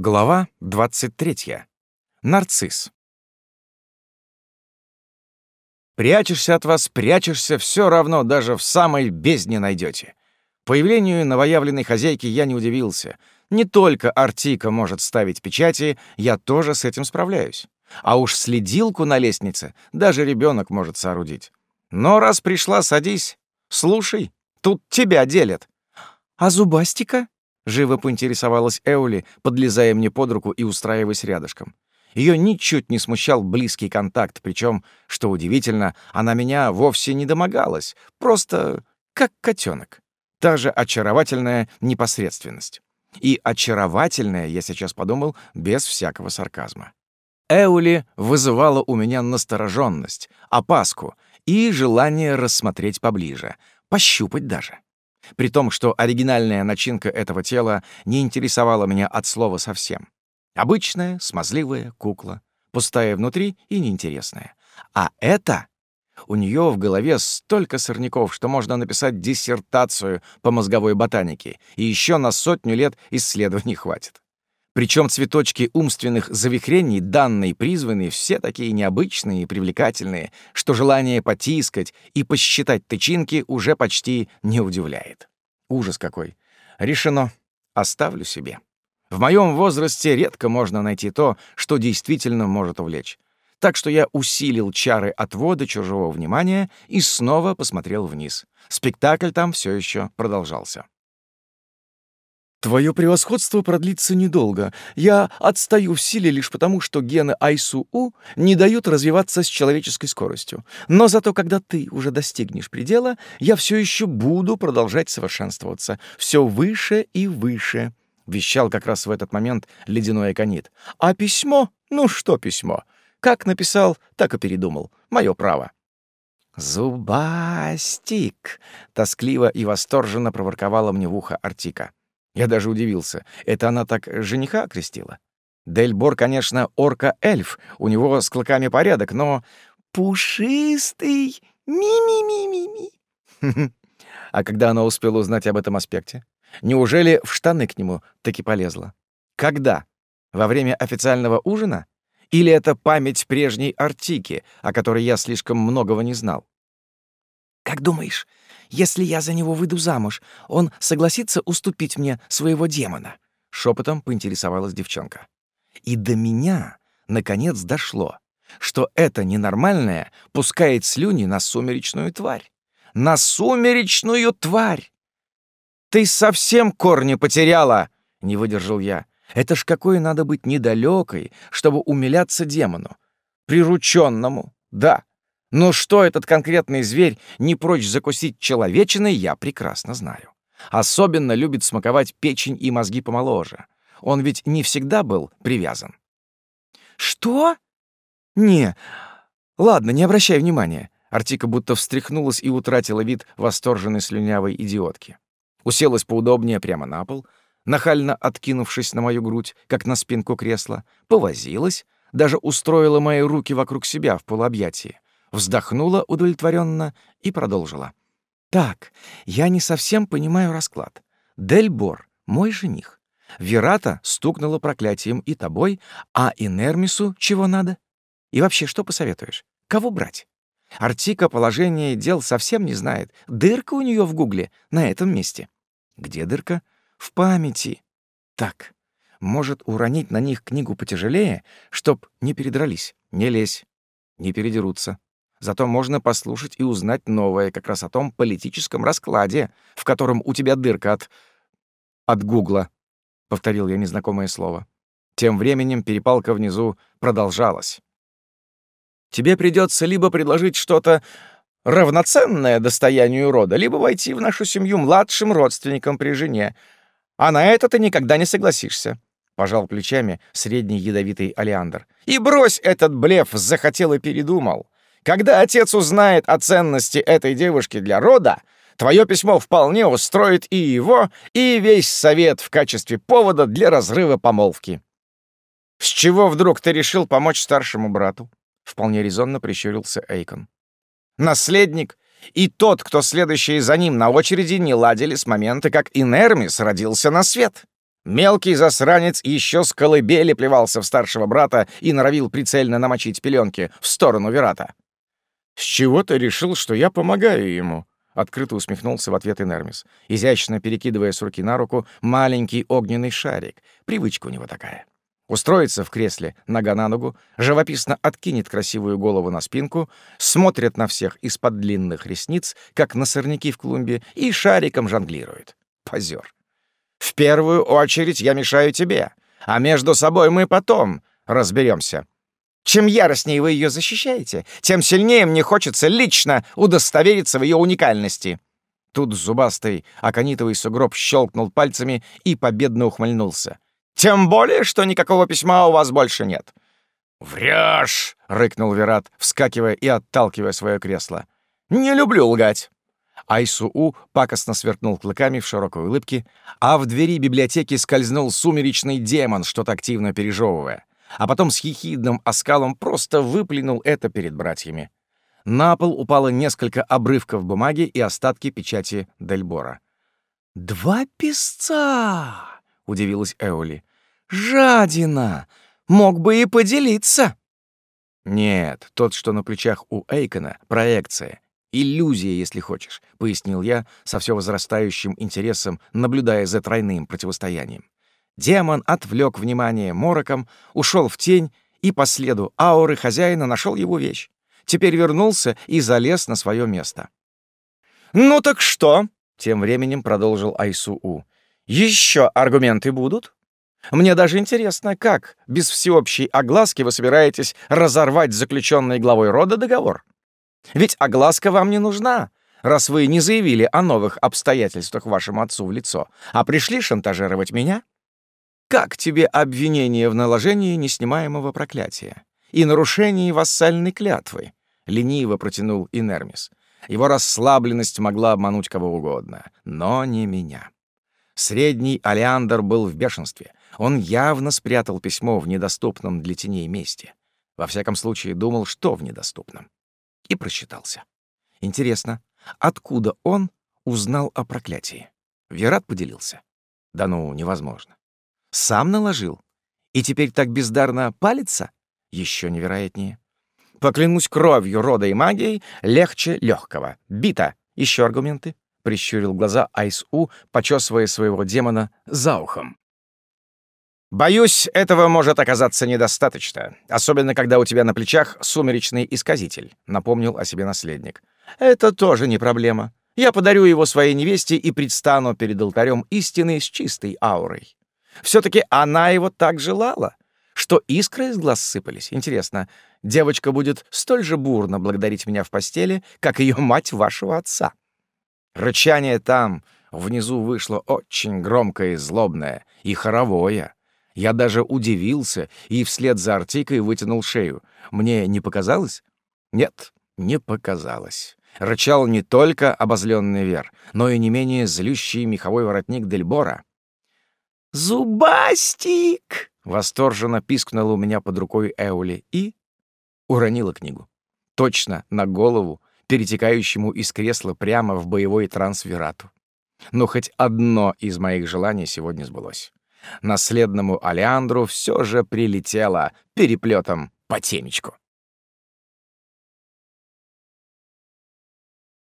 Глава 23. Нарцисс. Прячешься от вас, прячешься, все равно даже в самой бездне найдете. Появлению новоявленной хозяйки я не удивился. Не только Артика может ставить печати, я тоже с этим справляюсь. А уж следилку на лестнице даже ребенок может соорудить. Но раз пришла, садись, слушай, тут тебя делят. А зубастика? Живо поинтересовалась Эули, подлезая мне под руку и устраиваясь рядышком. Ее ничуть не смущал близкий контакт, причем, что удивительно, она меня вовсе не домогалась, просто как котенок. Та же очаровательная непосредственность. И очаровательная, я сейчас подумал, без всякого сарказма. Эули вызывала у меня настороженность, опаску и желание рассмотреть поближе, пощупать даже. При том, что оригинальная начинка этого тела не интересовала меня от слова совсем. Обычная, смазливая кукла, пустая внутри и неинтересная. А это... У нее в голове столько сорняков, что можно написать диссертацию по мозговой ботанике, и еще на сотню лет исследований хватит. Причем цветочки умственных завихрений, данные призваны, все такие необычные и привлекательные, что желание потискать и посчитать тычинки уже почти не удивляет. Ужас какой. Решено. Оставлю себе. В моем возрасте редко можно найти то, что действительно может увлечь. Так что я усилил чары отвода чужого внимания и снова посмотрел вниз. Спектакль там все еще продолжался. Твое превосходство продлится недолго. Я отстаю в силе лишь потому, что гены Айсу-У не дают развиваться с человеческой скоростью. Но зато, когда ты уже достигнешь предела, я все еще буду продолжать совершенствоваться. Все выше и выше. Вещал как раз в этот момент ледяной аконит. А письмо? Ну что письмо? Как написал, так и передумал. Мое право. «Зубастик!» — тоскливо и восторженно проворковала мне в ухо Артика. Я даже удивился. Это она так жениха окрестила? Дельбор, конечно, орка-эльф, у него с клыками порядок, но... Пушистый! Ми-ми-ми-ми-ми! А когда она успела узнать об этом аспекте? Неужели в штаны к нему таки полезла? Когда? Во время официального ужина? Или это память прежней Артики, о которой я слишком многого не знал? «Как думаешь, если я за него выйду замуж, он согласится уступить мне своего демона?» — шепотом поинтересовалась девчонка. И до меня, наконец, дошло, что это ненормальное пускает слюни на сумеречную тварь. На сумеречную тварь! «Ты совсем корни потеряла!» — не выдержал я. «Это ж какой надо быть недалекой, чтобы умиляться демону. Прирученному, да, но что этот конкретный зверь не прочь закусить человечиной, я прекрасно знаю. Особенно любит смаковать печень и мозги помоложе. Он ведь не всегда был привязан. «Что?» «Не. Ладно, не обращай внимания». Артика будто встряхнулась и утратила вид восторженной слюнявой идиотки. Уселась поудобнее прямо на пол, нахально откинувшись на мою грудь, как на спинку кресла, повозилась, даже устроила мои руки вокруг себя в полуобъятии, вздохнула удовлетворенно и продолжила. «Так, я не совсем понимаю расклад. Дельбор — мой жених. Верата стукнула проклятием и тобой, а Инермису чего надо? И вообще, что посоветуешь? Кого брать? Артика положение дел совсем не знает. Дырка у нее в гугле на этом месте. Где дырка? В памяти. Так, может уронить на них книгу потяжелее, чтоб не передрались. Не лезь, не передерутся. Зато можно послушать и узнать новое как раз о том политическом раскладе, в котором у тебя дырка от... от Гугла», — повторил я незнакомое слово. Тем временем перепалка внизу продолжалась. «Тебе придется либо предложить что-то равноценное достоянию рода, либо войти в нашу семью младшим родственником при жене. А на это ты никогда не согласишься», — пожал плечами средний ядовитый Алиандр. «И брось этот блеф, захотел и передумал. Когда отец узнает о ценности этой девушки для рода, твое письмо вполне устроит и его, и весь совет в качестве повода для разрыва помолвки. С чего вдруг ты решил помочь старшему брату? Вполне резонно прищурился Эйкон. Наследник и тот, кто следующий за ним на очереди, не ладили с момента, как Инермис родился на свет. Мелкий засранец еще с колыбели плевался в старшего брата и норовил прицельно намочить пеленки в сторону Верата. «С чего ты решил, что я помогаю ему?» Открыто усмехнулся в ответ Инермис, изящно перекидывая с руки на руку маленький огненный шарик. Привычка у него такая. Устроится в кресле нога на ногу, живописно откинет красивую голову на спинку, смотрит на всех из-под длинных ресниц, как на сорняки в клумбе, и шариком жонглирует. Позер. «В первую очередь я мешаю тебе, а между собой мы потом разберемся. Чем яростнее вы ее защищаете, тем сильнее мне хочется лично удостовериться в ее уникальности». Тут зубастый аконитовый сугроб щелкнул пальцами и победно ухмыльнулся. «Тем более, что никакого письма у вас больше нет». «Врешь!» — рыкнул Верат, вскакивая и отталкивая свое кресло. «Не люблю лгать». Айсуу пакостно сверкнул клыками в широкой улыбке, а в двери библиотеки скользнул сумеречный демон, что-то активно пережевывая а потом с хихидным оскалом просто выплюнул это перед братьями. На пол упало несколько обрывков бумаги и остатки печати Дельбора. «Два песца!» — удивилась Эоли. «Жадина! Мог бы и поделиться!» «Нет, тот, что на плечах у Эйкона, проекция. Иллюзия, если хочешь», — пояснил я со все возрастающим интересом, наблюдая за тройным противостоянием. Демон отвлек внимание мороком, ушел в тень и по следу ауры хозяина нашел его вещь. Теперь вернулся и залез на свое место. «Ну так что?» — тем временем продолжил Айсуу. «Еще аргументы будут? Мне даже интересно, как без всеобщей огласки вы собираетесь разорвать заключенный главой рода договор? Ведь огласка вам не нужна, раз вы не заявили о новых обстоятельствах вашему отцу в лицо, а пришли шантажировать меня?» Как тебе обвинение в наложении неснимаемого проклятия и нарушении вассальной клятвы? Лениво протянул Инермис. Его расслабленность могла обмануть кого угодно, но не меня. Средний Алиандр был в бешенстве. Он явно спрятал письмо в недоступном для теней месте. Во всяком случае, думал, что в недоступном. И просчитался. Интересно, откуда он узнал о проклятии? Верат поделился. Да ну, невозможно. Сам наложил? И теперь так бездарно палится? Еще невероятнее. Поклянусь кровью рода и магией, легче легкого. Бита. Еще аргументы? Прищурил глаза Айс-У, почесывая своего демона за ухом. «Боюсь, этого может оказаться недостаточно, особенно когда у тебя на плечах сумеречный исказитель», — напомнил о себе наследник. «Это тоже не проблема. Я подарю его своей невесте и предстану перед алтарем истины с чистой аурой. Все-таки она его так желала, что искры из глаз сыпались. Интересно, девочка будет столь же бурно благодарить меня в постели, как ее мать вашего отца. Рычание там, внизу, вышло очень громкое и злобное, и хоровое. Я даже удивился и вслед за Артикой вытянул шею. Мне не показалось? Нет, не показалось. Рычал не только обозленный Вер, но и не менее злющий меховой воротник Дельбора. «Зубастик!» — восторженно пискнула у меня под рукой Эули и уронила книгу. Точно на голову, перетекающему из кресла прямо в боевой трансферату. Но хоть одно из моих желаний сегодня сбылось. Наследному Алеандру все же прилетело переплетом по темечку.